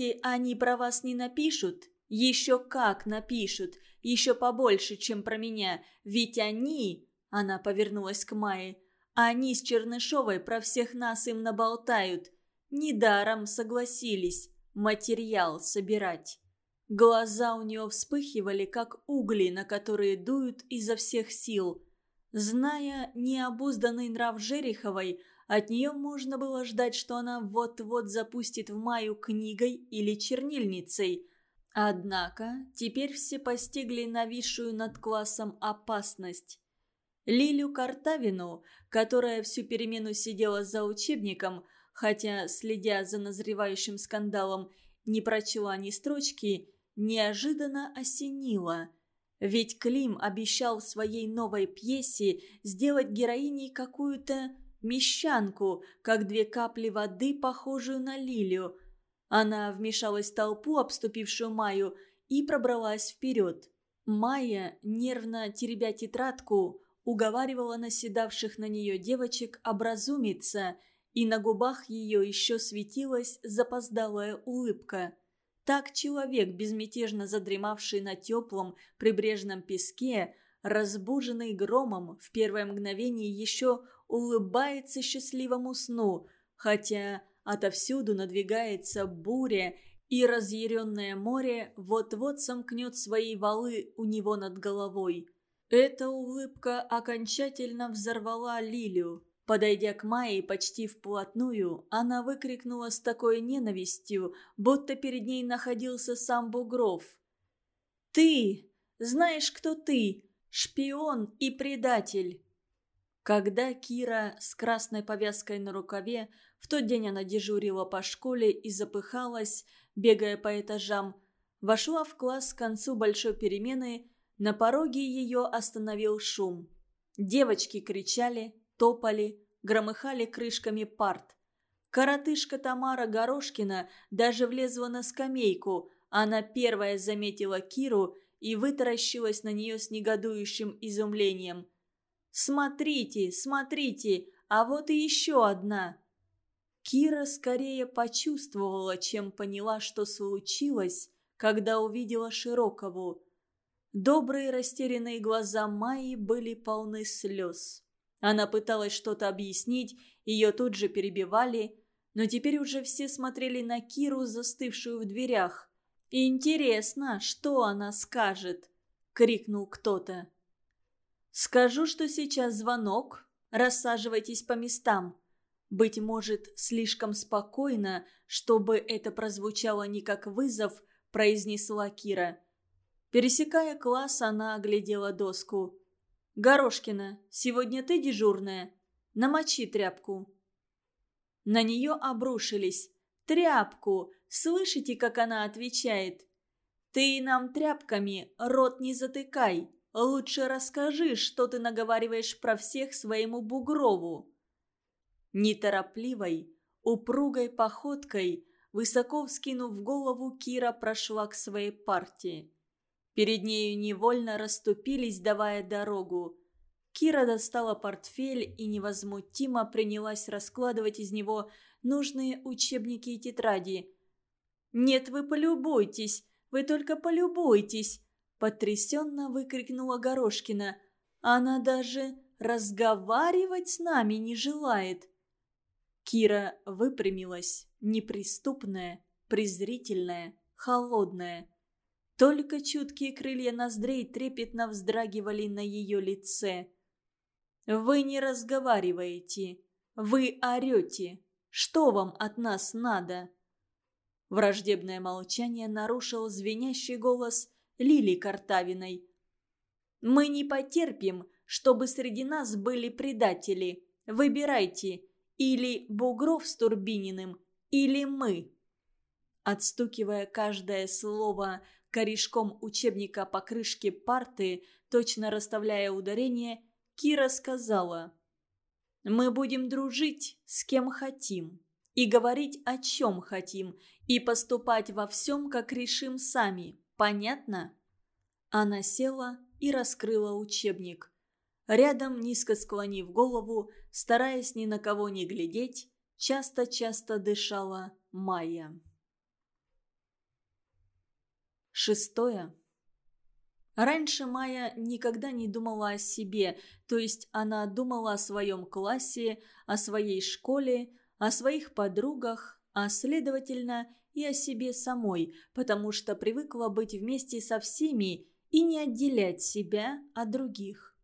Думаете, они про вас не напишут? Еще как напишут, еще побольше, чем про меня, ведь они...» Она повернулась к Майе. «Они с Чернышовой про всех нас им наболтают. Недаром согласились материал собирать». Глаза у нее вспыхивали, как угли, на которые дуют изо всех сил. Зная необузданный нрав Жериховой, от нее можно было ждать, что она вот-вот запустит в Маю книгой или чернильницей. Однако теперь все постигли нависшую над классом опасность. Лилю Картавину, которая всю перемену сидела за учебником, хотя, следя за назревающим скандалом, не прочла ни строчки, неожиданно осенило. Ведь Клим обещал в своей новой пьесе сделать героиней какую-то мещанку, как две капли воды, похожую на лилию. Она вмешалась в толпу, обступившую Майю, и пробралась вперед. Майя, нервно теребя тетрадку, уговаривала наседавших на нее девочек образумиться, и на губах ее еще светилась запоздалая улыбка. Так человек, безмятежно задремавший на теплом прибрежном песке, разбуженный громом, в первое мгновение еще улыбается счастливому сну, хотя отовсюду надвигается буря, и разъяренное море вот-вот сомкнет свои валы у него над головой. Эта улыбка окончательно взорвала Лилию. Подойдя к Майе почти вплотную, она выкрикнула с такой ненавистью, будто перед ней находился сам Бугров. «Ты! Знаешь, кто ты? Шпион и предатель!» Когда Кира с красной повязкой на рукаве, в тот день она дежурила по школе и запыхалась, бегая по этажам, вошла в класс к концу большой перемены, на пороге ее остановил шум. Девочки кричали, топали, громыхали крышками парт. Коротышка Тамара Горошкина даже влезла на скамейку. Она первая заметила Киру и вытаращилась на нее с негодующим изумлением. «Смотрите, смотрите, а вот и еще одна!» Кира скорее почувствовала, чем поняла, что случилось, когда увидела Широкову. Добрые растерянные глаза Майи были полны слез. Она пыталась что-то объяснить, ее тут же перебивали, но теперь уже все смотрели на Киру, застывшую в дверях. «Интересно, что она скажет?» — крикнул кто-то. «Скажу, что сейчас звонок. Рассаживайтесь по местам. Быть может, слишком спокойно, чтобы это прозвучало не как вызов», — произнесла Кира. Пересекая класс, она оглядела доску. «Горошкина, сегодня ты дежурная? Намочи тряпку». На нее обрушились. «Тряпку! Слышите, как она отвечает? Ты нам тряпками рот не затыкай. Лучше расскажи, что ты наговариваешь про всех своему Бугрову». Неторопливой, упругой походкой, высоко вскинув голову, Кира прошла к своей партии. Перед нею невольно расступились, давая дорогу. Кира достала портфель и невозмутимо принялась раскладывать из него нужные учебники и тетради. «Нет, вы полюбуйтесь! Вы только полюбуйтесь!» Потрясенно выкрикнула Горошкина. «Она даже разговаривать с нами не желает!» Кира выпрямилась, неприступная, презрительная, холодная. Только чуткие крылья ноздрей трепетно вздрагивали на ее лице. «Вы не разговариваете. Вы орете. Что вам от нас надо?» Враждебное молчание нарушил звенящий голос Лили Картавиной. «Мы не потерпим, чтобы среди нас были предатели. Выбирайте, или Бугров с Турбининым, или мы». Отстукивая каждое слово корешком учебника по крышке парты, точно расставляя ударение, Кира сказала «Мы будем дружить с кем хотим, и говорить о чем хотим, и поступать во всем, как решим сами. Понятно?» Она села и раскрыла учебник. Рядом, низко склонив голову, стараясь ни на кого не глядеть, часто-часто дышала Майя. Шестое. Раньше Майя никогда не думала о себе, то есть она думала о своем классе, о своей школе, о своих подругах, а следовательно и о себе самой, потому что привыкла быть вместе со всеми и не отделять себя от других.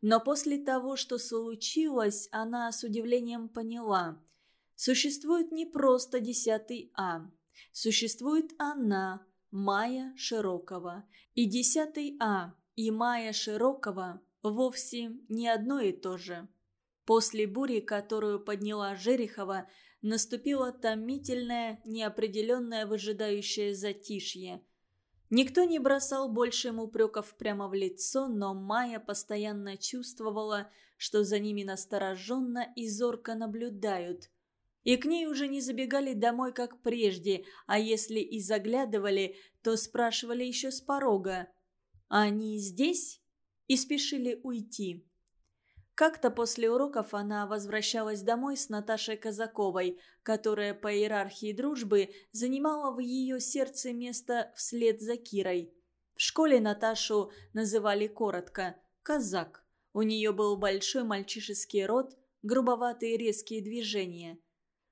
Но после того, что случилось, она с удивлением поняла. Существует не просто десятый А. Существует она, Майя Широкова. И 10 А и Майя Широкова вовсе не одно и то же. После бури, которую подняла Жерехова, наступило томительное, неопределенное выжидающее затишье. Никто не бросал больше ему упреков прямо в лицо, но Майя постоянно чувствовала, что за ними настороженно и зорко наблюдают – и к ней уже не забегали домой, как прежде, а если и заглядывали, то спрашивали еще с порога. «Они здесь?» и спешили уйти. Как-то после уроков она возвращалась домой с Наташей Казаковой, которая по иерархии дружбы занимала в ее сердце место вслед за Кирой. В школе Наташу называли коротко «казак». У нее был большой мальчишеский рот, грубоватые резкие движения –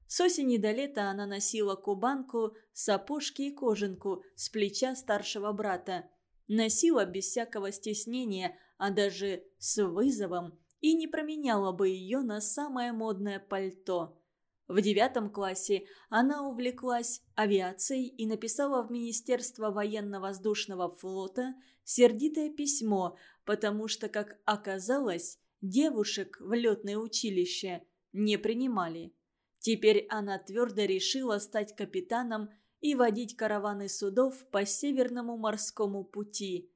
с осени до лета она носила кубанку, сапожки и кожанку с плеча старшего брата. Носила без всякого стеснения, а даже с вызовом, и не променяла бы ее на самое модное пальто. В девятом классе она увлеклась авиацией и написала в Министерство военно-воздушного флота сердитое письмо, потому что, как оказалось, девушек в летное училище не принимали. Теперь она твердо решила стать капитаном и водить караваны судов по Северному морскому пути.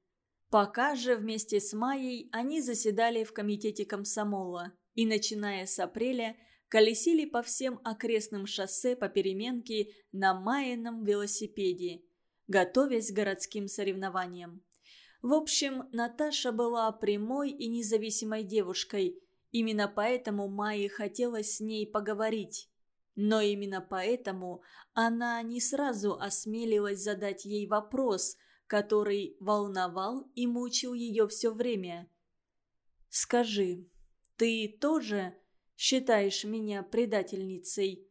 Пока же вместе с Майей они заседали в комитете комсомола и, начиная с апреля, колесили по всем окрестным шоссе по переменке на Майином велосипеде, готовясь к городским соревнованиям. В общем, Наташа была прямой и независимой девушкой. Именно поэтому Майе хотелось с ней поговорить. Но именно поэтому она не сразу осмелилась задать ей вопрос, который волновал и мучил ее все время. «Скажи, ты тоже считаешь меня предательницей?»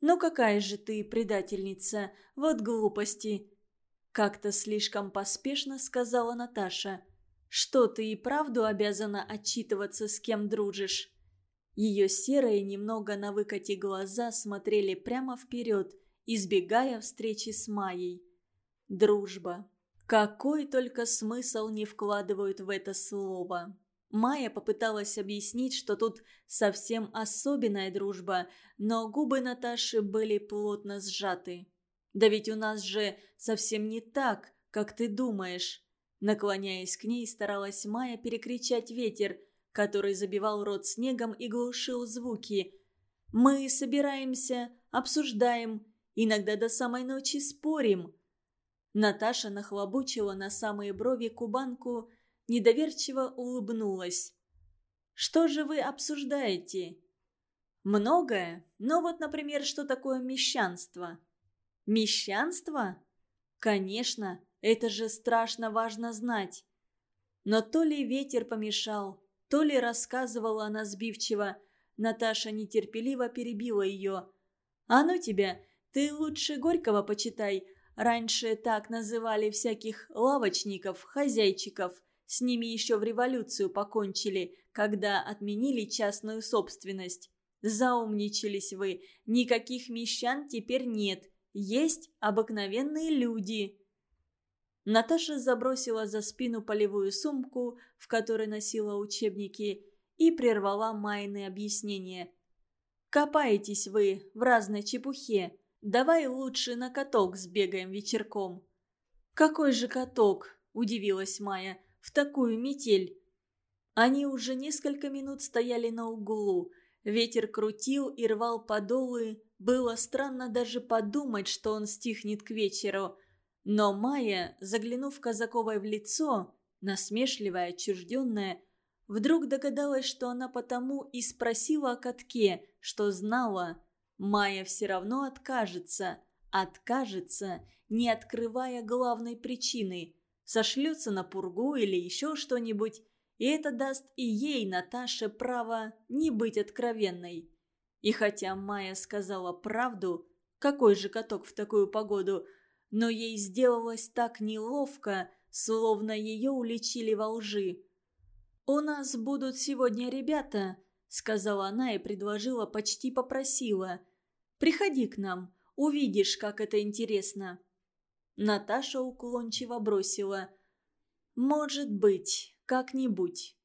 «Ну какая же ты предательница? Вот глупости!» Как-то слишком поспешно сказала Наташа. «Что ты и правду обязана отчитываться, с кем дружишь?» Ее серые, немного на выкате глаза смотрели прямо вперед, избегая встречи с Майей. Дружба. Какой только смысл не вкладывают в это слово. Майя попыталась объяснить, что тут совсем особенная дружба, но губы Наташи были плотно сжаты. «Да ведь у нас же совсем не так, как ты думаешь». Наклоняясь к ней, старалась Майя перекричать ветер – который забивал рот снегом и глушил звуки. «Мы собираемся, обсуждаем, иногда до самой ночи спорим». Наташа нахлобучила на самые брови кубанку, недоверчиво улыбнулась. «Что же вы обсуждаете?» «Многое. Но вот, например, что такое мещанство?» «Мещанство?» «Конечно, это же страшно важно знать». Но то ли ветер помешал, то ли рассказывала она сбивчиво. Наташа нетерпеливо перебила ее. «А ну тебя, ты лучше Горького почитай. Раньше так называли всяких лавочников, хозяйчиков. С ними еще в революцию покончили, когда отменили частную собственность. Заумничались вы. Никаких мещан теперь нет. Есть обыкновенные люди». Наташа забросила за спину полевую сумку, в которой носила учебники, и прервала Майны объяснения. «Копаетесь вы в разной чепухе. Давай лучше на каток сбегаем вечерком». «Какой же каток?» – удивилась Майя. «В такую метель». Они уже несколько минут стояли на углу. Ветер крутил и рвал подолы. Было странно даже подумать, что он стихнет к вечеру – но Майя, заглянув Казаковой в лицо, насмешливая, отчужденная, вдруг догадалась, что она потому и спросила о катке, что знала, Майя все равно откажется, откажется, не открывая главной причины, сошлется на пургу или еще что-нибудь, и это даст и ей, Наташе, право не быть откровенной. И хотя Майя сказала правду, какой же каток в такую погоду, но ей сделалось так неловко, словно ее уличили во лжи. «У нас будут сегодня ребята», — сказала она и предложила, почти попросила. «Приходи к нам, увидишь, как это интересно». Наташа уклончиво бросила. «Может быть, как-нибудь».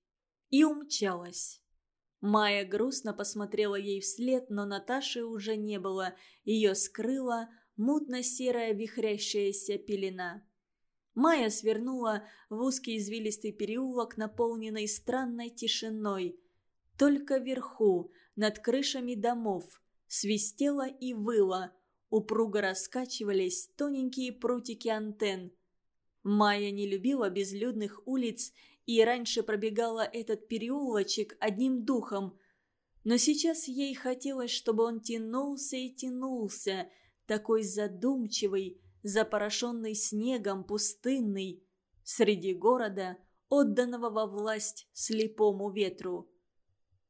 И умчалась. Майя грустно посмотрела ей вслед, но Наташи уже не было. Ее скрыла мутно-серая вихрящаяся пелена. Майя свернула в узкий извилистый переулок, наполненный странной тишиной. Только вверху, над крышами домов, свистело и выло. Упруго раскачивались тоненькие прутики антенн. Майя не любила безлюдных улиц и раньше пробегала этот переулочек одним духом. Но сейчас ей хотелось, чтобы он тянулся и тянулся, такой задумчивый, запорошенный снегом, пустынный, среди города, отданного во власть слепому ветру.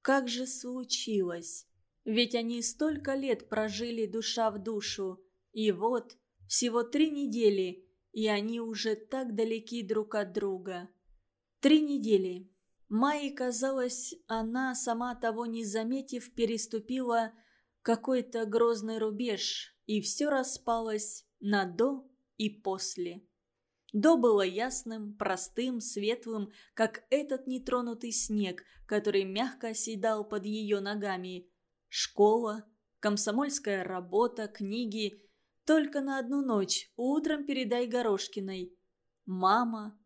Как же случилось? Ведь они столько лет прожили душа в душу, и вот всего три недели, и они уже так далеки друг от друга. Три недели. Майе казалось, она, сама того не заметив, переступила какой-то грозный рубеж, и все распалось на «до» и «после». До было ясным, простым, светлым, как этот нетронутый снег, который мягко оседал под ее ногами. Школа, комсомольская работа, книги. Только на одну ночь, утром передай Горошкиной. Мама,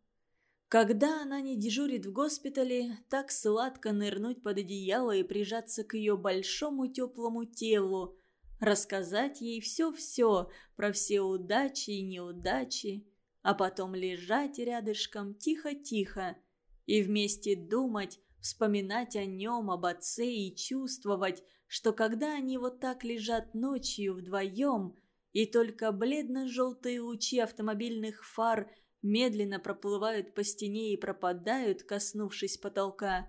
когда она не дежурит в госпитале, так сладко нырнуть под одеяло и прижаться к ее большому теплому телу, рассказать ей все-все про все удачи и неудачи, а потом лежать рядышком тихо-тихо и вместе думать, вспоминать о нем, об отце и чувствовать, что когда они вот так лежат ночью вдвоем, и только бледно-желтые лучи автомобильных фар – медленно проплывают по стене и пропадают, коснувшись потолка.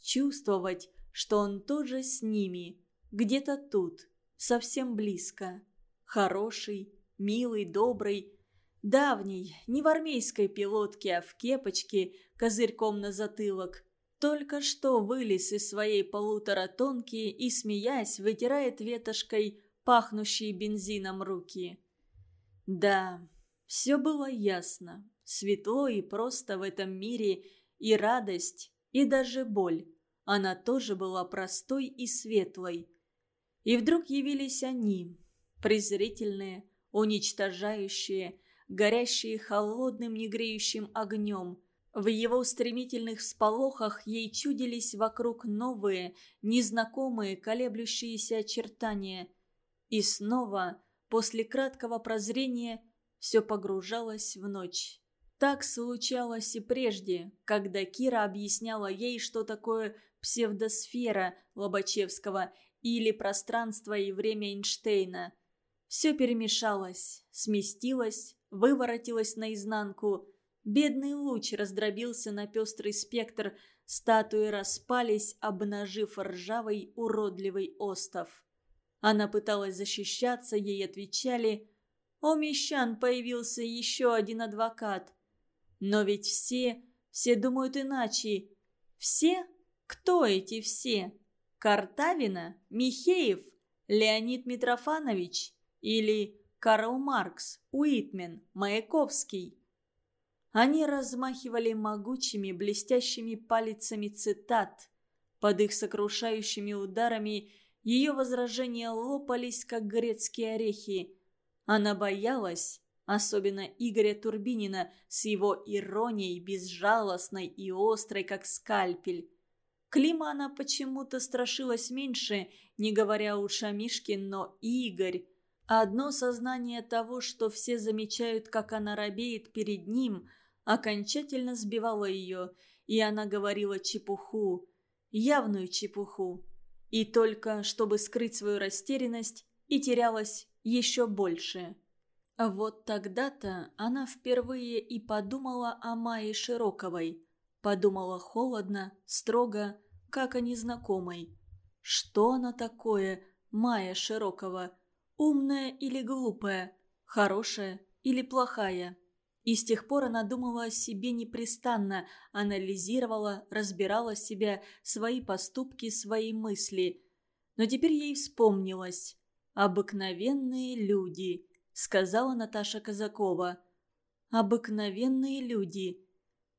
Чувствовать, что он тоже с ними, где-то тут, совсем близко. Хороший, милый, добрый, давний, не в армейской пилотке, а в кепочке, козырьком на затылок. Только что вылез из своей полуторатонки и, смеясь, вытирает ветошкой пахнущие бензином руки. Да, все было ясно, светло и просто в этом мире, и радость, и даже боль. Она тоже была простой и светлой. И вдруг явились они, презрительные, уничтожающие, горящие холодным негреющим огнем. В его стремительных всполохах ей чудились вокруг новые, незнакомые, колеблющиеся очертания. И снова, после краткого прозрения, все погружалось в ночь. Так случалось и прежде, когда Кира объясняла ей, что такое псевдосфера Лобачевского или пространство и время Эйнштейна. Все перемешалось, сместилось, выворотилось наизнанку. Бедный луч раздробился на пестрый спектр, статуи распались, обнажив ржавый уродливый остов. Она пыталась защищаться, ей отвечали – у мещан появился еще один адвокат. Но ведь все, все думают иначе. Все? Кто эти все? Картавина? Михеев? Леонид Митрофанович? Или Карл Маркс, Уитмен, Маяковский? Они размахивали могучими, блестящими палицами цитат. Под их сокрушающими ударами ее возражения лопались, как грецкие орехи. Она боялась, особенно Игоря Турбинина с его иронией, безжалостной и острой, как скальпель. Клима она почему-то страшилась меньше, не говоря уж о Мишке, но Игорь. Одно сознание того, что все замечают, как она робеет перед ним, окончательно сбивало ее, и она говорила чепуху, явную чепуху. И только, чтобы скрыть свою растерянность, и терялась еще больше. Вот тогда-то она впервые и подумала о Майе Широковой. Подумала холодно, строго, как о незнакомой. Что она такое, Майя Широкова? Умная или глупая? Хорошая или плохая? И с тех пор она думала о себе непрестанно, анализировала, разбирала себя, свои поступки, свои мысли. Но теперь ей вспомнилось. «Обыкновенные люди», — сказала Наташа Казакова. «Обыкновенные люди».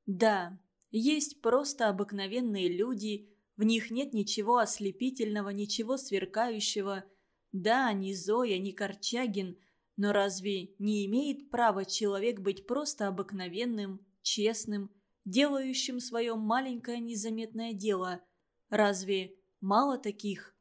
Да, есть просто обыкновенные люди, в них нет ничего ослепительного, ничего сверкающего. Да, ни Зоя, ни Корчагин — но разве не имеет права человек быть просто обыкновенным, честным, делающим свое маленькое незаметное дело? Разве мало таких?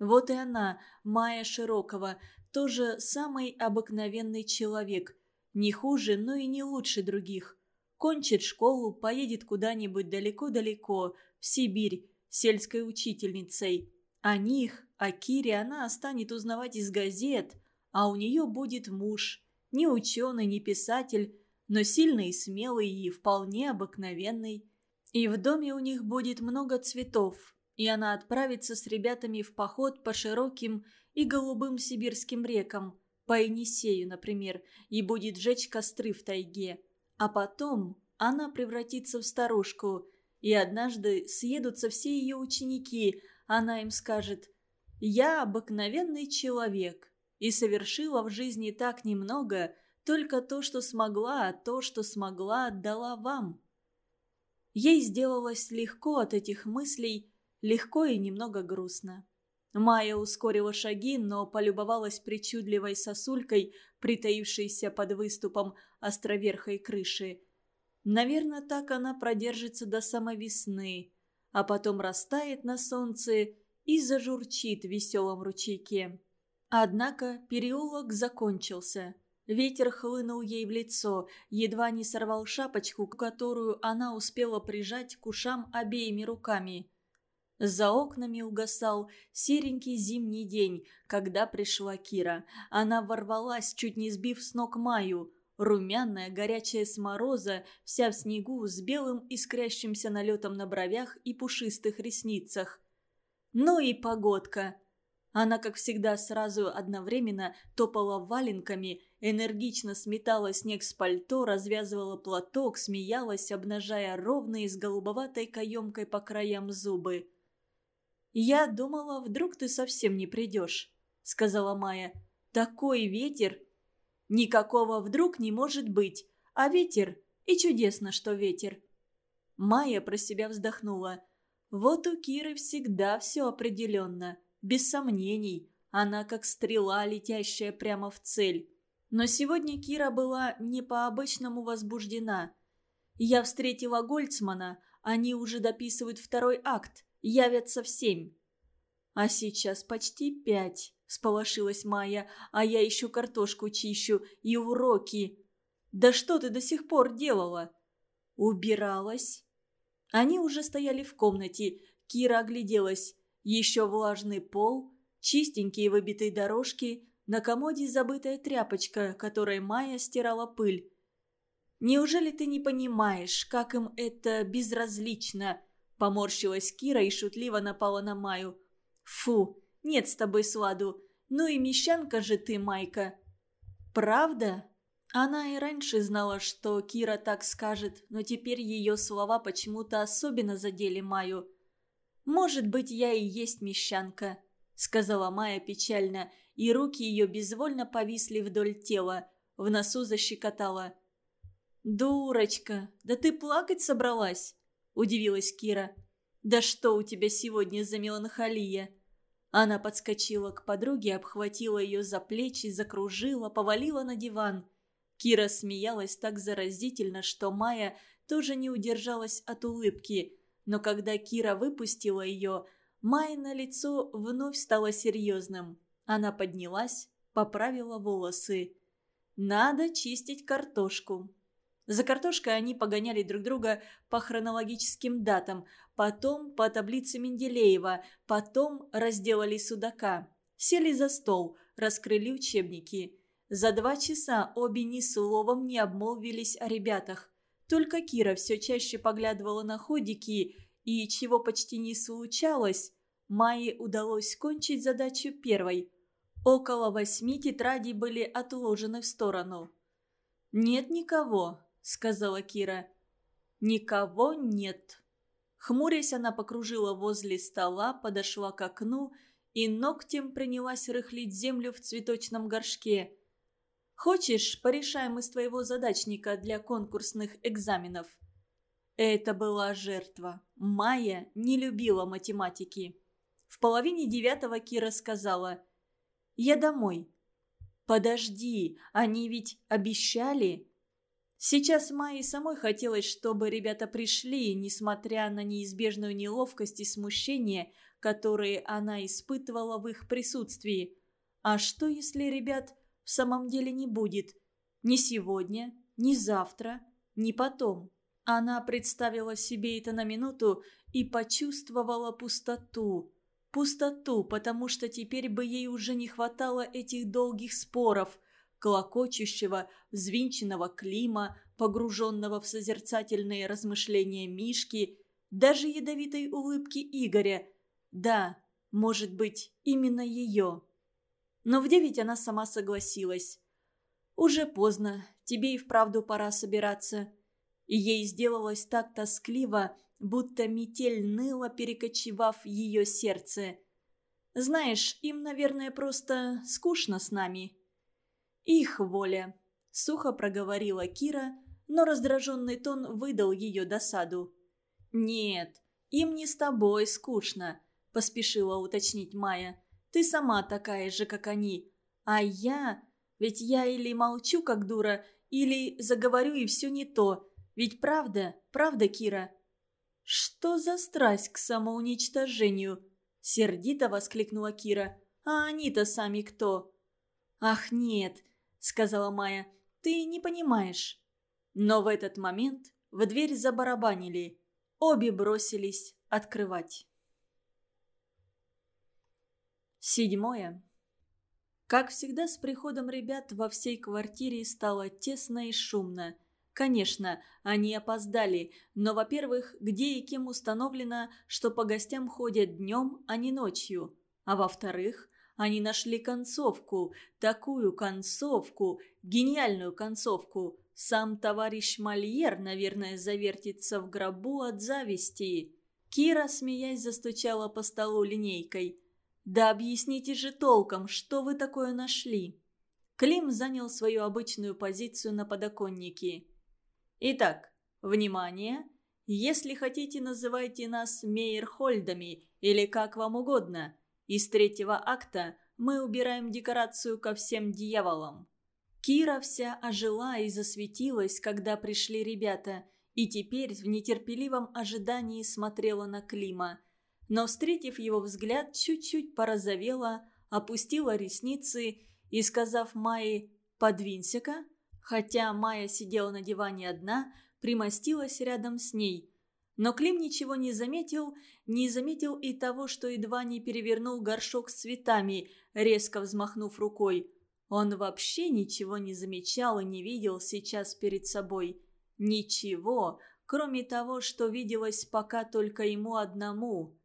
Вот и она, Майя Широкова, тоже самый обыкновенный человек. Не хуже, но и не лучше других. Кончит школу, поедет куда-нибудь далеко-далеко, в Сибирь, сельской учительницей. О них, о Кире она станет узнавать из газет – а у нее будет муж. Не ученый, не писатель, но сильный и смелый и вполне обыкновенный. И в доме у них будет много цветов, и она отправится с ребятами в поход по широким и голубым сибирским рекам, по Енисею, например, и будет жечь костры в тайге. А потом она превратится в старушку, и однажды съедутся все ее ученики, она им скажет «Я обыкновенный человек, и совершила в жизни так немного, только то, что смогла, а то, что смогла, отдала вам. Ей сделалось легко от этих мыслей, легко и немного грустно. Майя ускорила шаги, но полюбовалась причудливой сосулькой, притаившейся под выступом островерхой крыши. Наверное, так она продержится до самой весны, а потом растает на солнце и зажурчит в веселом ручейке. Однако переулок закончился. Ветер хлынул ей в лицо, едва не сорвал шапочку, которую она успела прижать к ушам обеими руками. За окнами угасал серенький зимний день, когда пришла Кира. Она ворвалась, чуть не сбив с ног Маю. Румяная, горячая с мороза, вся в снегу, с белым искрящимся налетом на бровях и пушистых ресницах. «Ну и погодка!» Она, как всегда, сразу одновременно топала валенками, энергично сметала снег с пальто, развязывала платок, смеялась, обнажая ровные с голубоватой каемкой по краям зубы. «Я думала, вдруг ты совсем не придешь», — сказала Майя. «Такой ветер!» «Никакого вдруг не может быть, а ветер, и чудесно, что ветер». Майя про себя вздохнула. «Вот у Киры всегда все определенно» без сомнений, она как стрела, летящая прямо в цель. Но сегодня Кира была не по-обычному возбуждена. Я встретила Гольцмана, они уже дописывают второй акт, явятся в семь. А сейчас почти пять, сполошилась Майя, а я еще картошку чищу и уроки. Да что ты до сих пор делала? Убиралась. Они уже стояли в комнате. Кира огляделась. Еще влажный пол, чистенькие выбитые дорожки, на комоде забытая тряпочка, которой Майя стирала пыль. «Неужели ты не понимаешь, как им это безразлично?» Поморщилась Кира и шутливо напала на Майю. «Фу, нет с тобой сладу. Ну и мещанка же ты, Майка». «Правда?» Она и раньше знала, что Кира так скажет, но теперь ее слова почему-то особенно задели Майю. «Может быть, я и есть мещанка», — сказала Майя печально, и руки ее безвольно повисли вдоль тела, в носу защекотала. «Дурочка, да ты плакать собралась?» – удивилась Кира. «Да что у тебя сегодня за меланхолия?» Она подскочила к подруге, обхватила ее за плечи, закружила, повалила на диван. Кира смеялась так заразительно, что Майя тоже не удержалась от улыбки – но когда Кира выпустила ее, Майна лицо вновь стало серьезным. Она поднялась, поправила волосы. «Надо чистить картошку». За картошкой они погоняли друг друга по хронологическим датам, потом по таблице Менделеева, потом разделали судака. Сели за стол, раскрыли учебники. За два часа обе ни словом не обмолвились о ребятах. Только Кира все чаще поглядывала на ходики, и чего почти не случалось, Майе удалось кончить задачу первой. Около восьми тетрадей были отложены в сторону. «Нет никого», — сказала Кира. «Никого нет». Хмурясь, она покружила возле стола, подошла к окну и ногтем принялась рыхлить землю в цветочном горшке. «Хочешь, порешаем из твоего задачника для конкурсных экзаменов?» Это была жертва. Майя не любила математики. В половине девятого Кира сказала «Я домой». «Подожди, они ведь обещали?» Сейчас Майе самой хотелось, чтобы ребята пришли, несмотря на неизбежную неловкость и смущение, которые она испытывала в их присутствии. А что, если ребят в самом деле не будет? Ни сегодня, ни завтра, ни потом. Она представила себе это на минуту и почувствовала пустоту. Пустоту, потому что теперь бы ей уже не хватало этих долгих споров, колокочущего, взвинченного клима, погруженного в созерцательные размышления Мишки, даже ядовитой улыбки Игоря. Да, может быть, именно ее. Но в девять она сама согласилась. «Уже поздно, тебе и вправду пора собираться» и ей сделалось так тоскливо, будто метель ныла, перекочевав ее сердце. «Знаешь, им, наверное, просто скучно с нами». «Их воля», — сухо проговорила Кира, но раздраженный тон выдал ее досаду. «Нет, им не с тобой скучно», — поспешила уточнить Майя. «Ты сама такая же, как они. А я... Ведь я или молчу, как дура, или заговорю, и все не то. Ведь правда, правда, Кира?» «Что за страсть к самоуничтожению?» – сердито воскликнула Кира. «А они-то сами кто?» «Ах, нет», – сказала Майя, – «ты не понимаешь». Но в этот момент в дверь забарабанили. Обе бросились открывать. Седьмое. Как всегда, с приходом ребят во всей квартире стало тесно и шумно – Конечно, они опоздали, но, во-первых, где и кем установлено, что по гостям ходят днем, а не ночью. А во-вторых, они нашли концовку, такую концовку, гениальную концовку. Сам товарищ Мольер, наверное, завертится в гробу от зависти. Кира, смеясь, застучала по столу линейкой. «Да объясните же толком, что вы такое нашли?» Клим занял свою обычную позицию на подоконнике. Итак, внимание! Если хотите, называйте нас Мейерхольдами или как вам угодно. Из третьего акта мы убираем декорацию ко всем дьяволам. Кира вся ожила и засветилась, когда пришли ребята, и теперь в нетерпеливом ожидании смотрела на Клима. Но, встретив его взгляд, чуть-чуть порозовела, опустила ресницы и, сказав Майе «подвинься-ка», Хотя Майя сидела на диване одна, примостилась рядом с ней. Но Клим ничего не заметил, не заметил и того, что едва не перевернул горшок с цветами, резко взмахнув рукой. Он вообще ничего не замечал и не видел сейчас перед собой. Ничего, кроме того, что виделось пока только ему одному.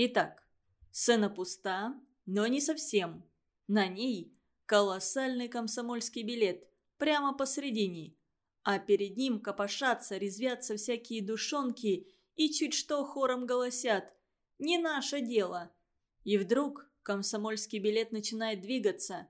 Итак, сцена пуста, но не совсем. На ней колоссальный комсомольский билет прямо посредине. А перед ним копошатся, резвятся всякие душонки и чуть что хором голосят «Не наше дело!». И вдруг комсомольский билет начинает двигаться.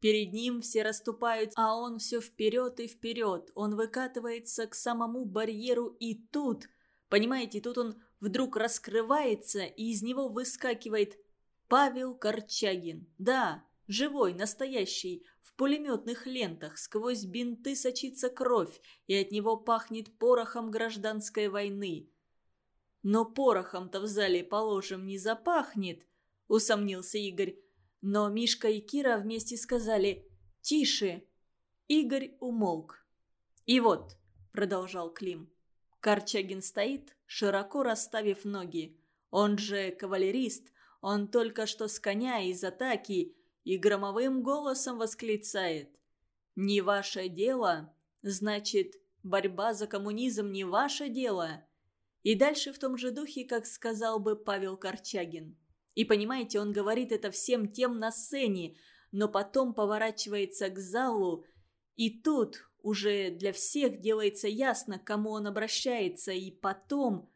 Перед ним все расступают, а он все вперед и вперед. Он выкатывается к самому барьеру и тут, понимаете, тут он вдруг раскрывается и из него выскакивает Павел Корчагин. Да, живой, настоящий, в пулеметных лентах сквозь бинты сочится кровь, и от него пахнет порохом гражданской войны. «Но порохом-то в зале, положим, не запахнет», — усомнился Игорь. Но Мишка и Кира вместе сказали «Тише!» Игорь умолк. «И вот», — продолжал Клим, — Корчагин стоит, широко расставив ноги. Он же кавалерист, он только что с коня из атаки, и громовым голосом восклицает «Не ваше дело, значит, борьба за коммунизм не ваше дело». И дальше в том же духе, как сказал бы Павел Корчагин. И понимаете, он говорит это всем тем на сцене, но потом поворачивается к залу, и тут уже для всех делается ясно, к кому он обращается, и потом...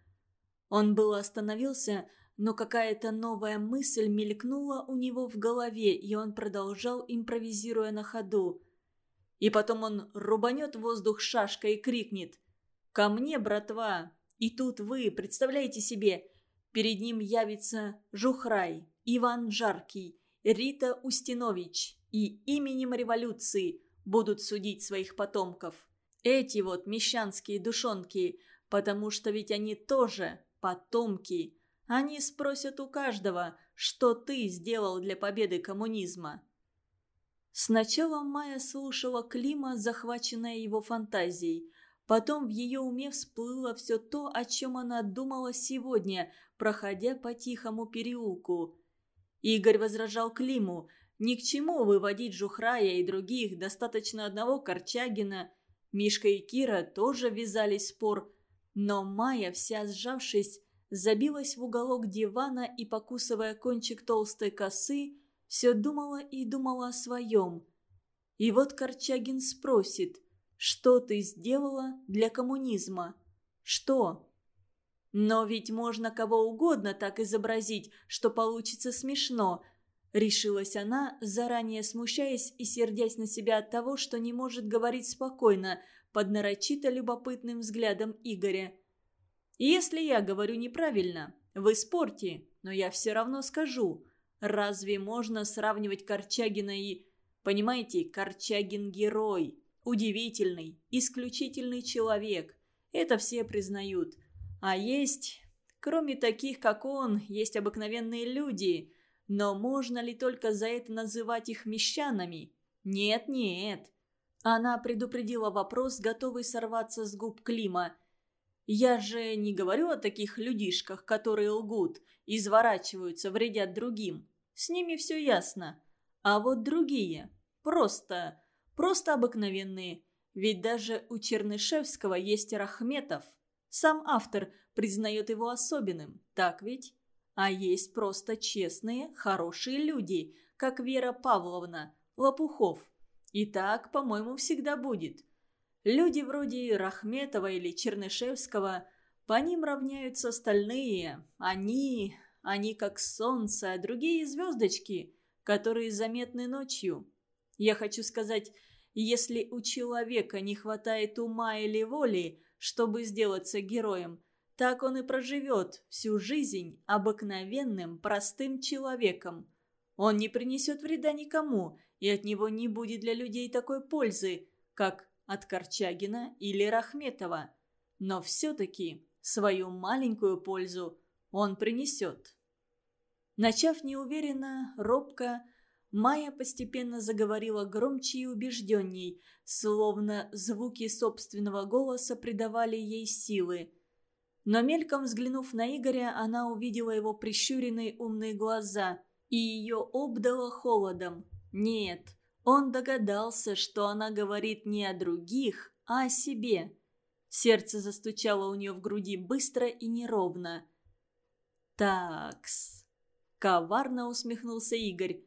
Он было остановился, но какая-то новая мысль мелькнула у него в голове, и он продолжал, импровизируя на ходу. И потом он рубанет воздух шашкой и крикнет «Ко мне, братва!» И тут вы, представляете себе, перед ним явится Жухрай, Иван Жаркий, Рита Устинович и именем революции будут судить своих потомков. Эти вот мещанские душонки, потому что ведь они тоже потомки. Они спросят у каждого, что ты сделал для победы коммунизма. Сначала Майя слушала Клима, захваченная его фантазией. Потом в ее уме всплыло все то, о чем она думала сегодня, проходя по тихому переулку. Игорь возражал Климу. Ни к чему выводить Жухрая и других, достаточно одного Корчагина. Мишка и Кира тоже ввязали спор. Но Майя, вся сжавшись, забилась в уголок дивана и, покусывая кончик толстой косы, все думала и думала о своем. И вот Корчагин спросит, что ты сделала для коммунизма? Что? Но ведь можно кого угодно так изобразить, что получится смешно. Решилась она, заранее смущаясь и сердясь на себя от того, что не может говорить спокойно, под нарочито любопытным взглядом Игоря. «Если я говорю неправильно, вы спорьте, но я все равно скажу. Разве можно сравнивать Корчагина и... Понимаете, Корчагин герой, удивительный, исключительный человек. Это все признают. А есть, кроме таких, как он, есть обыкновенные люди. Но можно ли только за это называть их мещанами? Нет, нет. Она предупредила вопрос, готовый сорваться с губ Клима. «Я же не говорю о таких людишках, которые лгут, изворачиваются, вредят другим. С ними все ясно. А вот другие. Просто, просто обыкновенные. Ведь даже у Чернышевского есть Рахметов». Сам автор признает его особенным, так ведь? А есть просто честные, хорошие люди, как Вера Павловна, Лопухов. И так, по-моему, всегда будет. Люди вроде Рахметова или Чернышевского, по ним равняются остальные. Они, они как солнце, а другие звездочки, которые заметны ночью. Я хочу сказать, если у человека не хватает ума или воли, чтобы сделаться героем. Так он и проживет всю жизнь обыкновенным, простым человеком. Он не принесет вреда никому, и от него не будет для людей такой пользы, как от Корчагина или Рахметова. Но все-таки свою маленькую пользу он принесет. Начав неуверенно, робко, Майя постепенно заговорила громче и убежденней, словно звуки собственного голоса придавали ей силы. Но мельком взглянув на Игоря, она увидела его прищуренные умные глаза, и ее обдало холодом. Нет, он догадался, что она говорит не о других, а о себе. Сердце застучало у нее в груди быстро и неровно. «Такс», — коварно усмехнулся Игорь,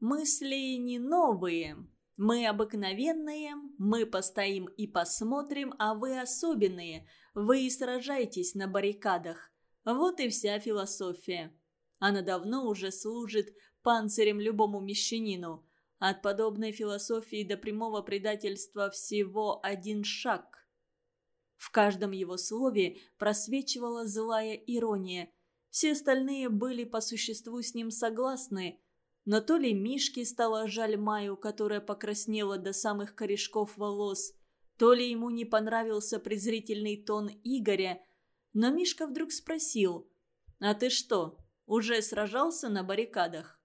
Мысли не новые. Мы обыкновенные, мы постоим и посмотрим, а вы особенные. Вы сражаетесь на баррикадах. Вот и вся философия. Она давно уже служит панцирем любому мещанину. От подобной философии до прямого предательства всего один шаг. В каждом его слове просвечивала злая ирония. Все остальные были по существу с ним согласны – но то ли Мишке стало жаль Маю, которая покраснела до самых корешков волос, то ли ему не понравился презрительный тон Игоря, но Мишка вдруг спросил, «А ты что, уже сражался на баррикадах?»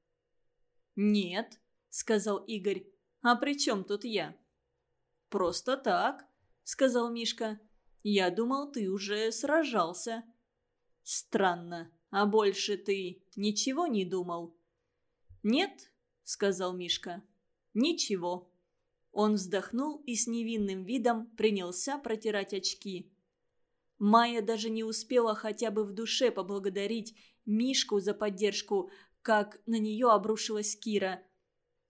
«Нет», — сказал Игорь, «а при чем тут я?» «Просто так», — сказал Мишка. «Я думал, ты уже сражался». «Странно, а больше ты ничего не думал?» «Нет? — сказал Мишка. «Ничего». Он вздохнул и с невинным видом принялся протирать очки. Майя даже не успела хотя бы в душе поблагодарить Мишку за поддержку, как на нее обрушилась Кира.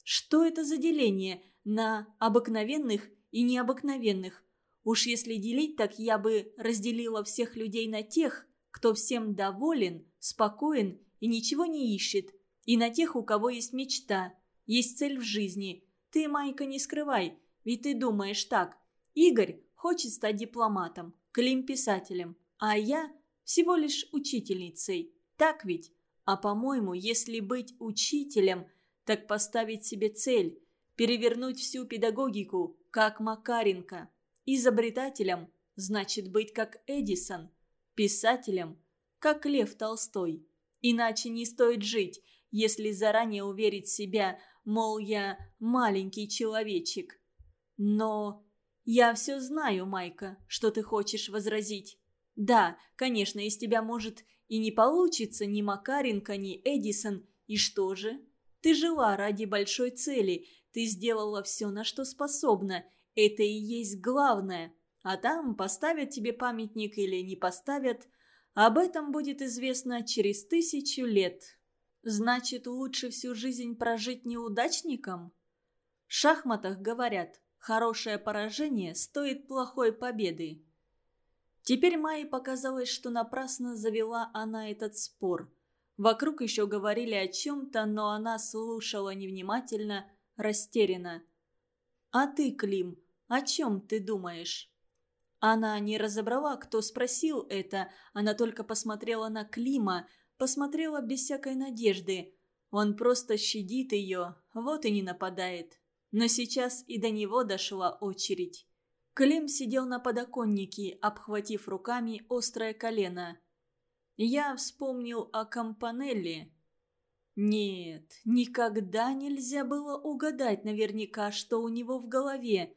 Что это за деление на обыкновенных и необыкновенных? Уж если делить, так я бы разделила всех людей на тех, кто всем доволен, спокоен и ничего не ищет, и на тех, у кого есть мечта, есть цель в жизни. Ты, Майка, не скрывай, ведь ты думаешь так. Игорь хочет стать дипломатом, Клим писателем, а я всего лишь учительницей. Так ведь? А по-моему, если быть учителем, так поставить себе цель – перевернуть всю педагогику, как Макаренко. Изобретателем – значит быть как Эдисон. Писателем – как Лев Толстой. Иначе не стоит жить, если заранее уверить себя, мол, я маленький человечек. Но «Я все знаю, Майка, что ты хочешь возразить. Да, конечно, из тебя может и не получится ни Макаренко, ни Эдисон. И что же? Ты жила ради большой цели, ты сделала все, на что способна. Это и есть главное. А там поставят тебе памятник или не поставят. Об этом будет известно через тысячу лет. Значит, лучше всю жизнь прожить неудачником? В шахматах говорят, Хорошее поражение стоит плохой победы. Теперь Майе показалось, что напрасно завела она этот спор. Вокруг еще говорили о чем-то, но она слушала невнимательно, растерянно. «А ты, Клим, о чем ты думаешь?» Она не разобрала, кто спросил это, она только посмотрела на Клима, посмотрела без всякой надежды. Он просто щадит ее, вот и не нападает. Но сейчас и до него дошла очередь. Клим сидел на подоконнике, обхватив руками острое колено. Я вспомнил о Кампанелли. Нет, никогда нельзя было угадать наверняка, что у него в голове.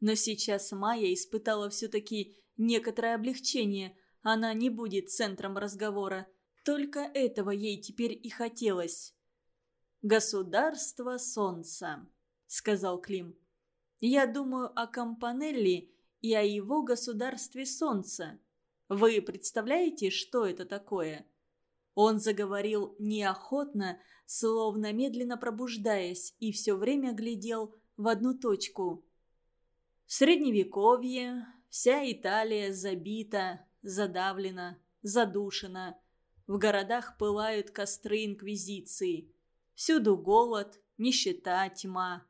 Но сейчас Майя испытала все-таки некоторое облегчение. Она не будет центром разговора. Только этого ей теперь и хотелось. Государство солнца. – сказал Клим. «Я думаю о Кампанелли и о его государстве солнца. Вы представляете, что это такое?» Он заговорил неохотно, словно медленно пробуждаясь, и все время глядел в одну точку. Средневековье вся Италия забита, задавлена, задушена. В городах пылают костры инквизиции. Всюду голод, нищета, тьма.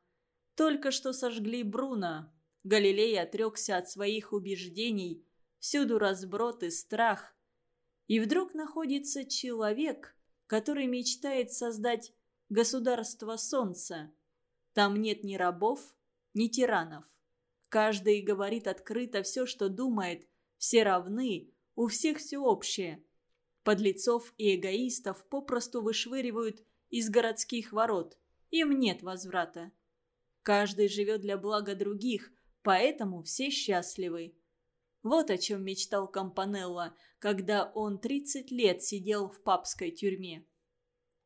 Только что сожгли Бруно. Галилей отрекся от своих убеждений. Всюду разброд и страх. И вдруг находится человек, который мечтает создать государство солнца. Там нет ни рабов, ни тиранов. Каждый говорит открыто все, что думает. Все равны, у всех все общее. Подлецов и эгоистов попросту вышвыривают из городских ворот. Им нет возврата. Каждый живет для блага других, поэтому все счастливы. Вот о чем мечтал Кампанелло, когда он 30 лет сидел в папской тюрьме.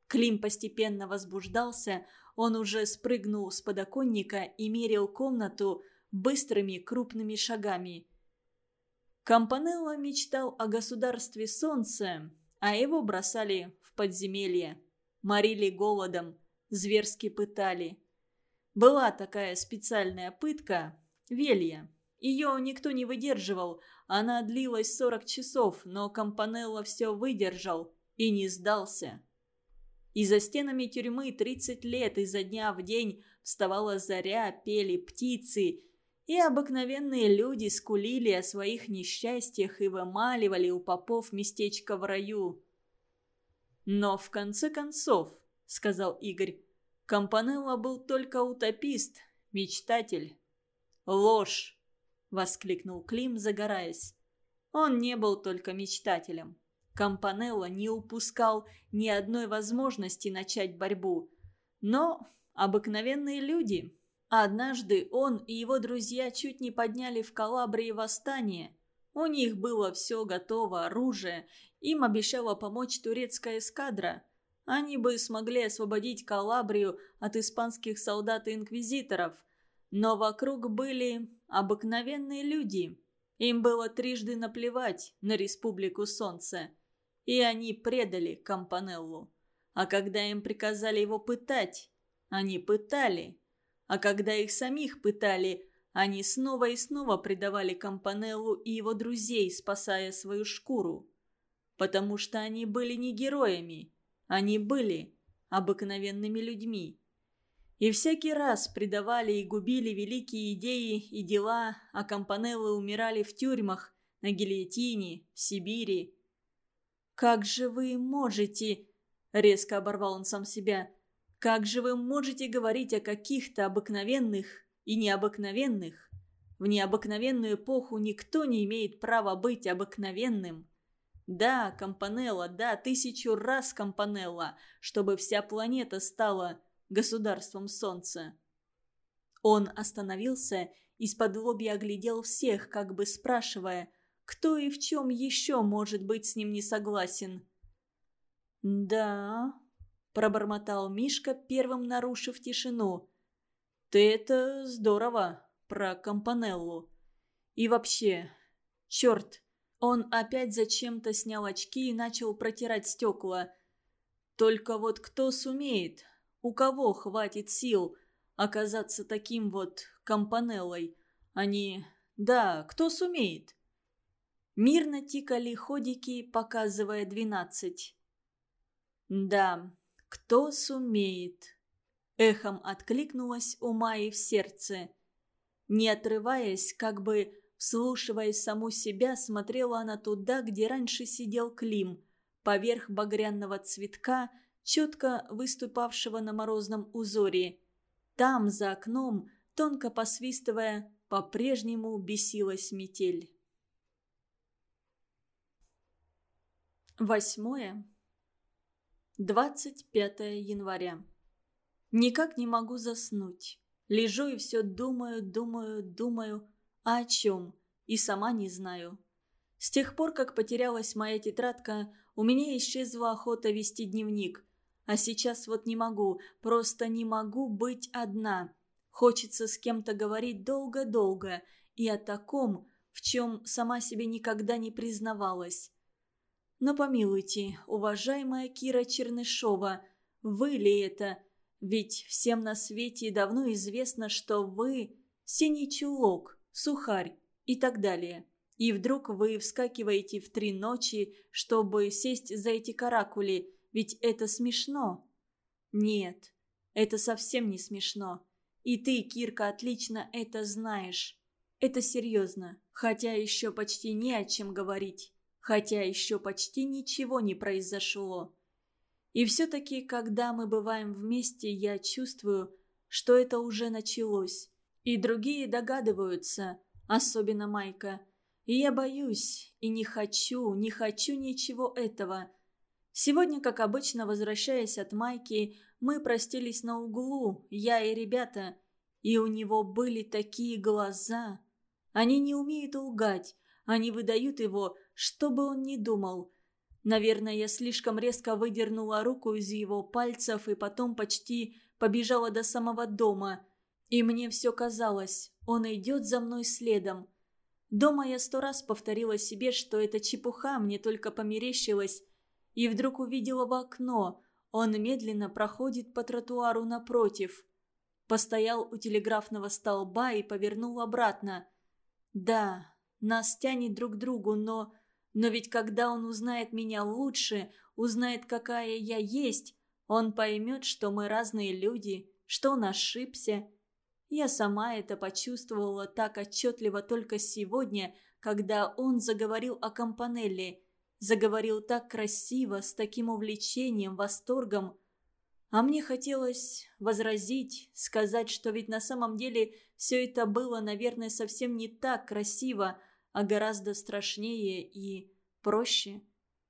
Клим постепенно возбуждался, он уже спрыгнул с подоконника и мерил комнату быстрыми крупными шагами. Кампанелло мечтал о государстве солнца, а его бросали в подземелье. Морили голодом, зверски пытали. Была такая специальная пытка – велья. Ее никто не выдерживал, она длилась 40 часов, но Компанелло все выдержал и не сдался. И за стенами тюрьмы 30 лет изо дня в день вставала заря, пели птицы, и обыкновенные люди скулили о своих несчастьях и вымаливали у попов местечко в раю. «Но в конце концов», — сказал Игорь, Компанелло был только утопист, мечтатель. «Ложь!» – воскликнул Клим, загораясь. Он не был только мечтателем. Компанелло не упускал ни одной возможности начать борьбу. Но обыкновенные люди. Однажды он и его друзья чуть не подняли в Калабрии восстание. У них было все готово, оружие. Им обещала помочь турецкая эскадра. они бы смогли освободить Калабрию от испанских солдат и инквизиторов. Но вокруг были обыкновенные люди. Им было трижды наплевать на Республику Солнца. И они предали Кампанеллу. А когда им приказали его пытать, они пытали. А когда их самих пытали, они снова и снова предавали Кампанеллу и его друзей, спасая свою шкуру. Потому что они были не героями, они были обыкновенными людьми. И всякий раз предавали и губили великие идеи и дела, а Кампанеллы умирали в тюрьмах, на гильотине, в Сибири. «Как же вы можете...» — резко оборвал он сам себя. «Как же вы можете говорить о каких-то обыкновенных и необыкновенных? В необыкновенную эпоху никто не имеет права быть обыкновенным. Да, Кампанелла, да, тысячу раз Кампанелла, чтобы вся планета стала государством Солнца. Он остановился, из-под лобья оглядел всех, как бы спрашивая, кто и в чем еще может быть с ним не согласен. «Да», — пробормотал Мишка, первым нарушив тишину. «Ты это здорово про Кампанеллу. И вообще, черт, он опять зачем-то снял очки и начал протирать стекла. Только вот кто сумеет, у кого хватит сил оказаться таким вот компанеллой? Они... Да, кто сумеет? Мирно тикали ходики, показывая двенадцать. Да, кто сумеет? Эхом откликнулась у Майи в сердце. Не отрываясь, как бы Вслушиваясь саму себя, смотрела она туда, где раньше сидел Клим, поверх багряного цветка, четко выступавшего на морозном узоре. Там, за окном, тонко посвистывая, по-прежнему бесилась метель. Восьмое. 25 января. Никак не могу заснуть. Лежу и все думаю, думаю, думаю. А о чем? И сама не знаю. С тех пор, как потерялась моя тетрадка, у меня исчезла охота вести дневник. А сейчас вот не могу, просто не могу быть одна. Хочется с кем-то говорить долго-долго и о таком, в чем сама себе никогда не признавалась. Но помилуйте, уважаемая Кира Чернышова, вы ли это? Ведь всем на свете давно известно, что вы – синий чулок сухарь и так далее. И вдруг вы вскакиваете в три ночи, чтобы сесть за эти каракули, ведь это смешно. Нет, это совсем не смешно. И ты, Кирка, отлично это знаешь. Это серьезно, хотя еще почти не о чем говорить, хотя еще почти ничего не произошло. И все-таки, когда мы бываем вместе, я чувствую, что это уже началось. И другие догадываются, особенно Майка. И я боюсь, и не хочу, не хочу ничего этого. Сегодня, как обычно, возвращаясь от Майки, мы простились на углу, я и ребята. И у него были такие глаза. Они не умеют лгать, они выдают его, что бы он ни думал. Наверное, я слишком резко выдернула руку из его пальцев и потом почти побежала до самого дома – и мне все казалось, он идет за мной следом. Дома я сто раз повторила себе, что это чепуха, мне только померещилось. И вдруг увидела в окно. Он медленно проходит по тротуару напротив. Постоял у телеграфного столба и повернул обратно. Да, нас тянет друг к другу, но... Но ведь когда он узнает меня лучше, узнает, какая я есть, он поймет, что мы разные люди, что он ошибся, я сама это почувствовала так отчетливо только сегодня, когда он заговорил о Кампанелле. Заговорил так красиво, с таким увлечением, восторгом. А мне хотелось возразить, сказать, что ведь на самом деле все это было, наверное, совсем не так красиво, а гораздо страшнее и проще.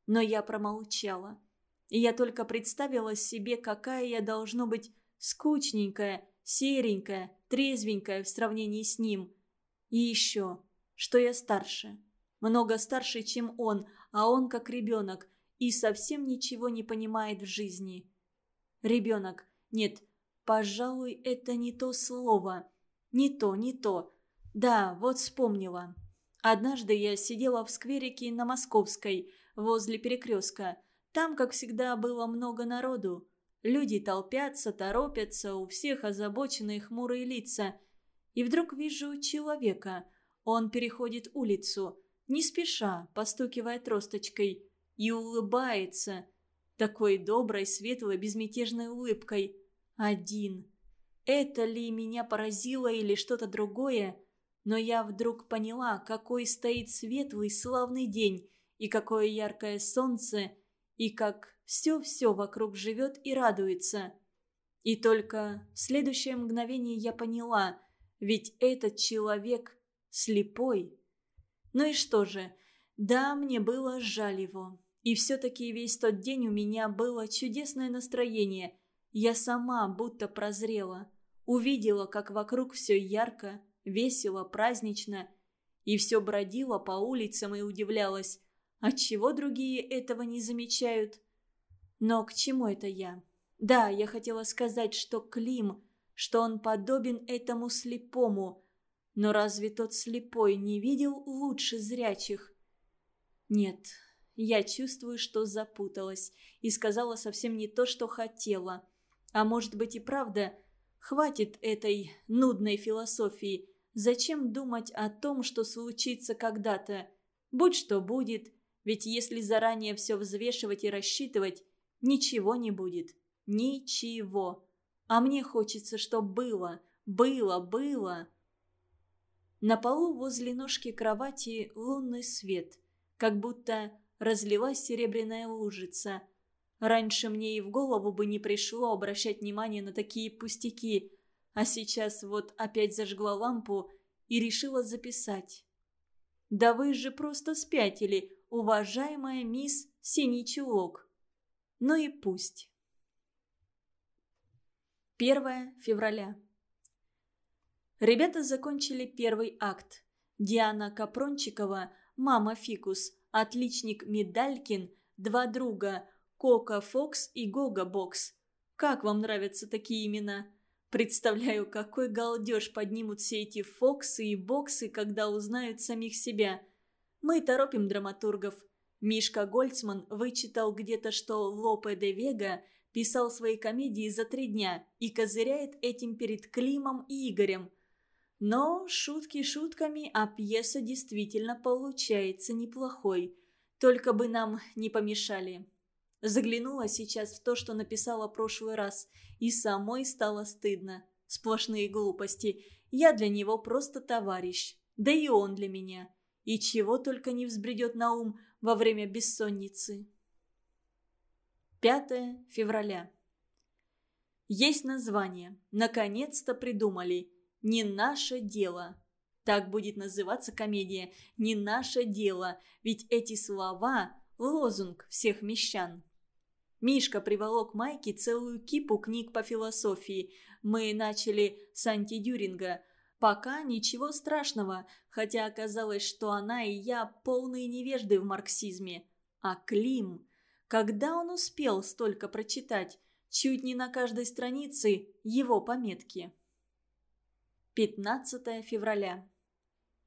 Но я промолчала. И я только представила себе, какая я должно быть скучненькая, серенькая, трезвенькая в сравнении с ним. И еще, что я старше. Много старше, чем он, а он как ребенок. и совсем ничего не понимает в жизни. Ребенок. Нет, пожалуй, это не то слово. Не то, не то. Да, вот вспомнила. Однажды я сидела в скверике на Московской, возле перекрестка. Там, как всегда, было много народу. Люди толпятся, торопятся, у всех озабоченные хмурые лица. И вдруг вижу человека. Он переходит улицу, не спеша, постукивая тросточкой, и улыбается. Такой доброй, светлой, безмятежной улыбкой. Один. Это ли меня поразило или что-то другое? Но я вдруг поняла, какой стоит светлый, славный день, и какое яркое солнце, и как все-все вокруг живет и радуется. И только в следующее мгновение я поняла, ведь этот человек слепой. Ну и что же, да, мне было жаль его. И все-таки весь тот день у меня было чудесное настроение. Я сама будто прозрела. Увидела, как вокруг все ярко, весело, празднично. И все бродила по улицам и удивлялась, отчего другие этого не замечают. Но к чему это я? Да, я хотела сказать, что Клим, что он подобен этому слепому. Но разве тот слепой не видел лучше зрячих? Нет, я чувствую, что запуталась и сказала совсем не то, что хотела. А может быть и правда, хватит этой нудной философии. Зачем думать о том, что случится когда-то? Будь что будет, ведь если заранее все взвешивать и рассчитывать, Ничего не будет. Ничего. А мне хочется, чтоб было, было, было. На полу возле ножки кровати лунный свет, как будто разлилась серебряная лужица. Раньше мне и в голову бы не пришло обращать внимание на такие пустяки, а сейчас вот опять зажгла лампу и решила записать. «Да вы же просто спятили, уважаемая мисс Синий Чулок!» Ну и пусть. 1 февраля. Ребята закончили первый акт. Диана Капрончикова, мама Фикус, отличник Медалькин, два друга Кока Фокс и Гога Бокс. Как вам нравятся такие имена? Представляю, какой галдеж поднимут все эти Фоксы и Боксы, когда узнают самих себя. Мы торопим драматургов – Мишка Гольцман вычитал где-то, что Лопе де Вега писал свои комедии за три дня и козыряет этим перед Климом и Игорем. Но шутки шутками, а пьеса действительно получается неплохой. Только бы нам не помешали. Заглянула сейчас в то, что написала прошлый раз, и самой стало стыдно. Сплошные глупости. Я для него просто товарищ. Да и он для меня. И чего только не взбредет на ум – во время бессонницы. 5 февраля. Есть название. Наконец-то придумали. «Не наше дело». Так будет называться комедия «Не наше дело», ведь эти слова – лозунг всех мещан. Мишка приволок Майке целую кипу книг по философии. Мы начали с антидюринга – Пока ничего страшного, хотя оказалось, что она и я полные невежды в марксизме. А Клим... Когда он успел столько прочитать? Чуть не на каждой странице его пометки. 15 февраля.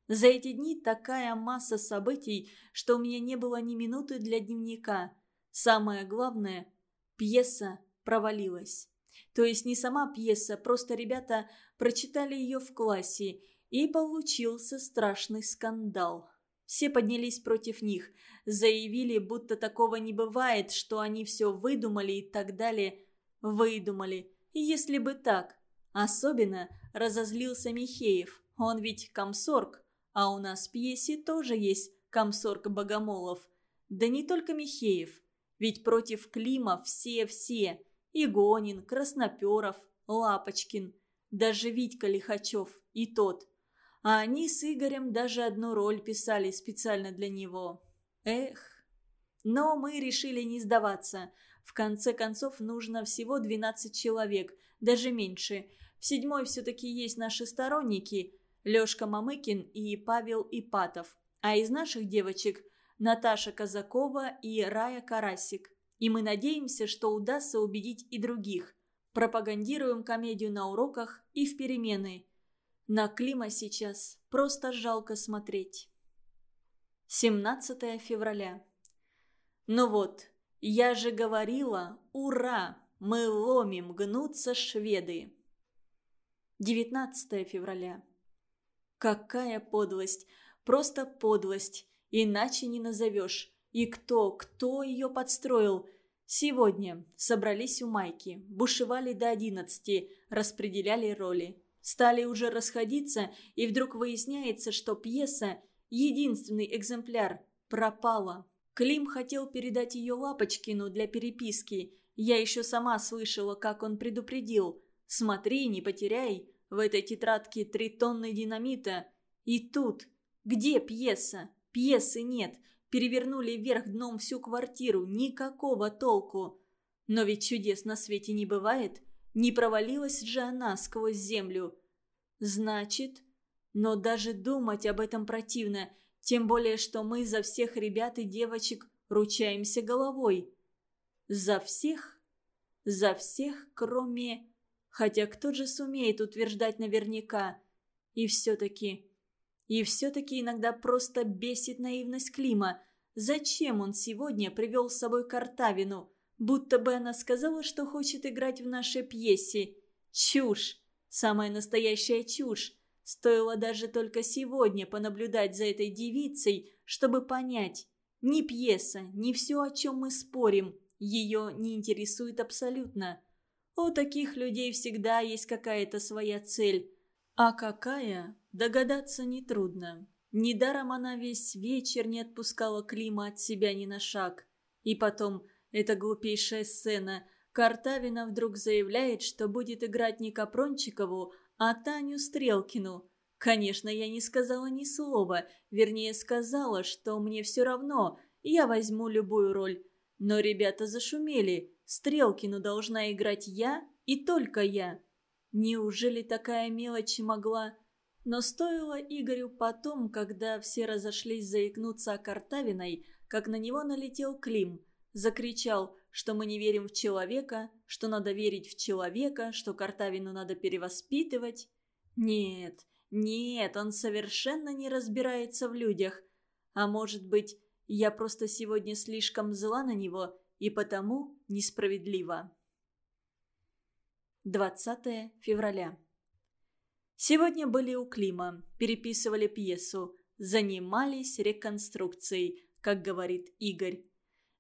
За эти дни такая масса событий, что у меня не было ни минуты для дневника. Самое главное – пьеса провалилась. То есть не сама пьеса, просто ребята прочитали ее в классе, и получился страшный скандал. Все поднялись против них, заявили, будто такого не бывает, что они все выдумали и так далее. Выдумали. Если бы так. Особенно разозлился Михеев. Он ведь комсорг, а у нас в пьесе тоже есть комсорг Богомолов. Да не только Михеев. Ведь против Клима все-все. Игонин, Красноперов, Лапочкин, даже Витька Лихачев и тот. А они с Игорем даже одну роль писали специально для него. Эх. Но мы решили не сдаваться. В конце концов, нужно всего 12 человек, даже меньше. В седьмой все-таки есть наши сторонники – Лешка Мамыкин и Павел Ипатов. А из наших девочек Наташа Казакова и Рая Карасик. И мы надеемся, что удастся убедить и других. Пропагандируем комедию на уроках и в перемены. На Клима сейчас просто жалко смотреть. 17 февраля. Ну вот, я же говорила, ура, мы ломим, гнутся шведы. 19 февраля. Какая подлость, просто подлость, иначе не назовешь. И кто, кто ее подстроил? Сегодня собрались у Майки, бушевали до одиннадцати, распределяли роли. Стали уже расходиться, и вдруг выясняется, что пьеса, единственный экземпляр, пропала. Клим хотел передать ее Лапочкину для переписки. Я еще сама слышала, как он предупредил. «Смотри, не потеряй, в этой тетрадке три тонны динамита». И тут, где пьеса? Пьесы нет. Перевернули вверх дном всю квартиру, никакого толку. Но ведь чудес на свете не бывает. Не провалилась же она сквозь землю. Значит... Но даже думать об этом противно, тем более, что мы за всех ребят и девочек ручаемся головой. За всех? За всех, кроме... Хотя кто же сумеет утверждать наверняка? И все-таки... И все-таки иногда просто бесит наивность Клима. Зачем он сегодня привел с собой Картавину? Будто бы она сказала, что хочет играть в нашей пьесе. Чушь! Самая настоящая чушь! Стоило даже только сегодня понаблюдать за этой девицей, чтобы понять. Ни пьеса, ни все, о чем мы спорим, ее не интересует абсолютно. У таких людей всегда есть какая-то своя цель. А какая, догадаться нетрудно. Недаром она весь вечер не отпускала Клима от себя ни на шаг. И потом, эта глупейшая сцена. Картавина вдруг заявляет, что будет играть не Капрончикову, а Таню Стрелкину. Конечно, я не сказала ни слова, вернее сказала, что мне все равно, я возьму любую роль. Но ребята зашумели, Стрелкину должна играть я и только я. Неужели такая мелочь могла... Но стоило Игорю потом, когда все разошлись заикнуться о Картавиной, как на него налетел Клим – Закричал, что мы не верим в человека, что надо верить в человека, что Картавину надо перевоспитывать. Нет, нет, он совершенно не разбирается в людях. А может быть, я просто сегодня слишком зла на него и потому несправедлива. 20 февраля. Сегодня были у Клима, переписывали пьесу, занимались реконструкцией, как говорит Игорь.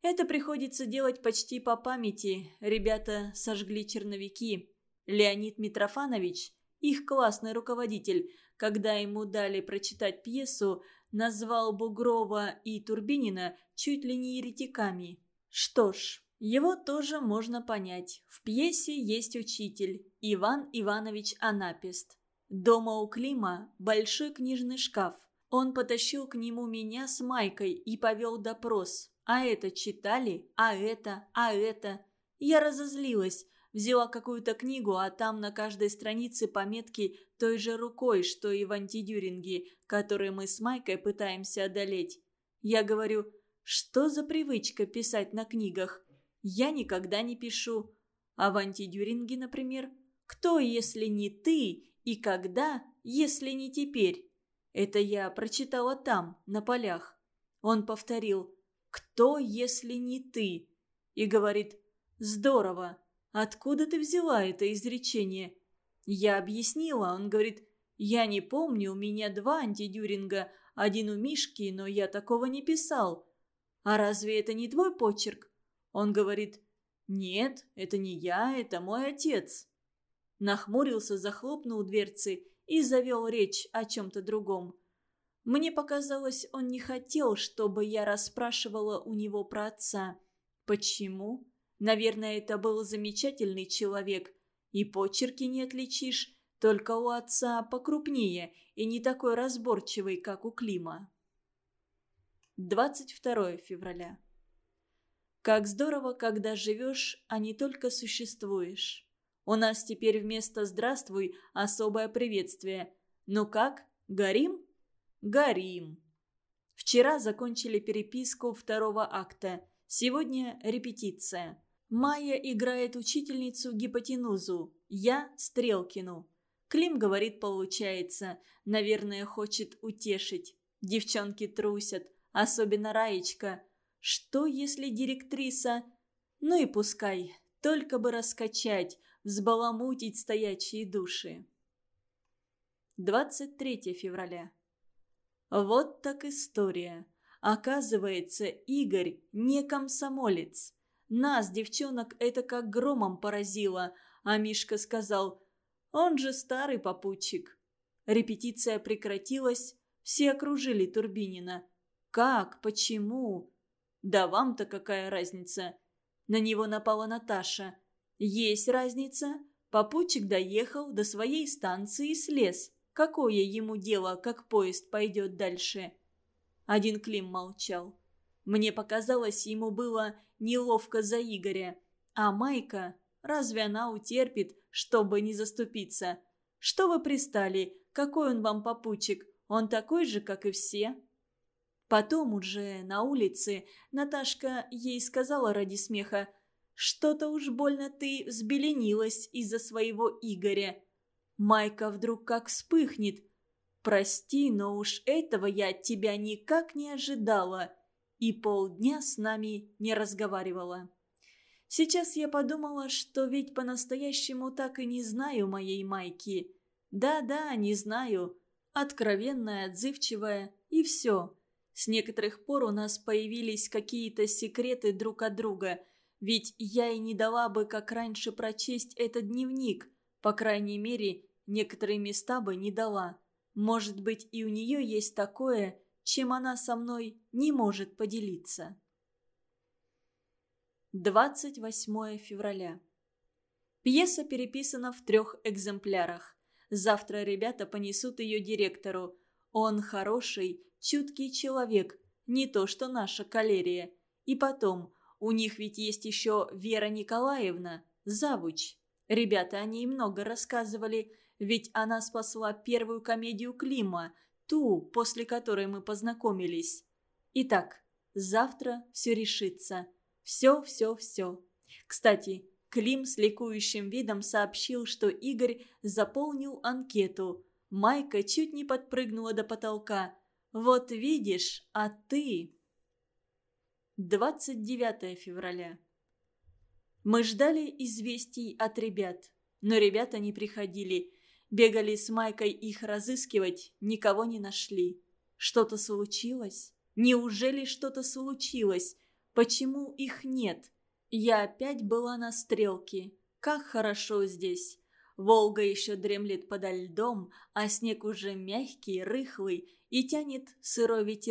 Это приходится делать почти по памяти. Ребята сожгли черновики. Леонид Митрофанович, их классный руководитель, когда ему дали прочитать пьесу, назвал Бугрова и Турбинина чуть ли не еретиками. Что ж, его тоже можно понять. В пьесе есть учитель Иван Иванович Анапест. Дома у Клима большой книжный шкаф. Он потащил к нему меня с Майкой и повел допрос. А это читали, а это, а это. Я разозлилась, взяла какую-то книгу, а там на каждой странице пометки той же рукой, что и в антидюринге, которые мы с Майкой пытаемся одолеть. Я говорю, что за привычка писать на книгах? Я никогда не пишу. А в антидюринге, например, кто, если не ты, и когда, если не теперь? Это я прочитала там, на полях. Он повторил «Кто, если не ты?» И говорит «Здорово! Откуда ты взяла это изречение?» Я объяснила, он говорит «Я не помню, у меня два антидюринга, один у Мишки, но я такого не писал». «А разве это не твой почерк?» Он говорит «Нет, это не я, это мой отец». Нахмурился, захлопнул дверцы и завел речь о чем-то другом. Мне показалось, он не хотел, чтобы я расспрашивала у него про отца. Почему? Наверное, это был замечательный человек. И почерки не отличишь, только у отца покрупнее и не такой разборчивый, как у Клима. 22 февраля. Как здорово, когда живешь, а не только существуешь. У нас теперь вместо «здравствуй» особое приветствие. Ну как, горим? горим. Вчера закончили переписку второго акта. Сегодня репетиция. Майя играет учительницу гипотенузу, я – Стрелкину. Клим говорит, получается. Наверное, хочет утешить. Девчонки трусят, особенно Раечка. Что, если директриса... Ну и пускай, только бы раскачать, взбаламутить стоячие души. 23 февраля. Вот так история. Оказывается, Игорь не комсомолец. Нас, девчонок, это как громом поразило, а Мишка сказал, он же старый попутчик. Репетиция прекратилась, все окружили Турбинина. Как? Почему? Да вам-то какая разница? На него напала Наташа. Есть разница. Попутчик доехал до своей станции и слез. Какое ему дело, как поезд пойдет дальше? Один Клим молчал. Мне показалось, ему было неловко за Игоря. А Майка, разве она утерпит, чтобы не заступиться? Что вы пристали? Какой он вам попутчик? Он такой же, как и все?» Потом уже на улице Наташка ей сказала ради смеха, «Что-то уж больно ты взбеленилась из-за своего Игоря». Майка вдруг как вспыхнет. «Прости, но уж этого я от тебя никак не ожидала». И полдня с нами не разговаривала. Сейчас я подумала, что ведь по-настоящему так и не знаю моей Майки. Да-да, не знаю. Откровенная, отзывчивая и все. С некоторых пор у нас появились какие-то секреты друг от друга, ведь я и не дала бы, как раньше, прочесть этот дневник. По крайней мере, некоторые места бы не дала. Может быть, и у нее есть такое, чем она со мной не может поделиться. 28 февраля. Пьеса переписана в трех экземплярах. Завтра ребята понесут ее директору. Он хороший, чуткий человек, не то что наша калерия. И потом, у них ведь есть еще Вера Николаевна, завуч. Ребята о ней много рассказывали, ведь она спасла первую комедию Клима, ту, после которой мы познакомились. Итак, завтра все решится. Все, все, все. Кстати, Клим с ликующим видом сообщил, что Игорь заполнил анкету. Майка чуть не подпрыгнула до потолка. Вот видишь, а ты...» 29 февраля. Мы ждали известий от ребят, но ребята не приходили. Бегали с Майкой их разыскивать, никого не нашли. Что-то случилось? Неужели что-то случилось? Почему их нет? Я опять была на стрелке. Как хорошо здесь. Волга еще дремлет подо льдом, а снег уже мягкий, рыхлый и тянет сырой ветер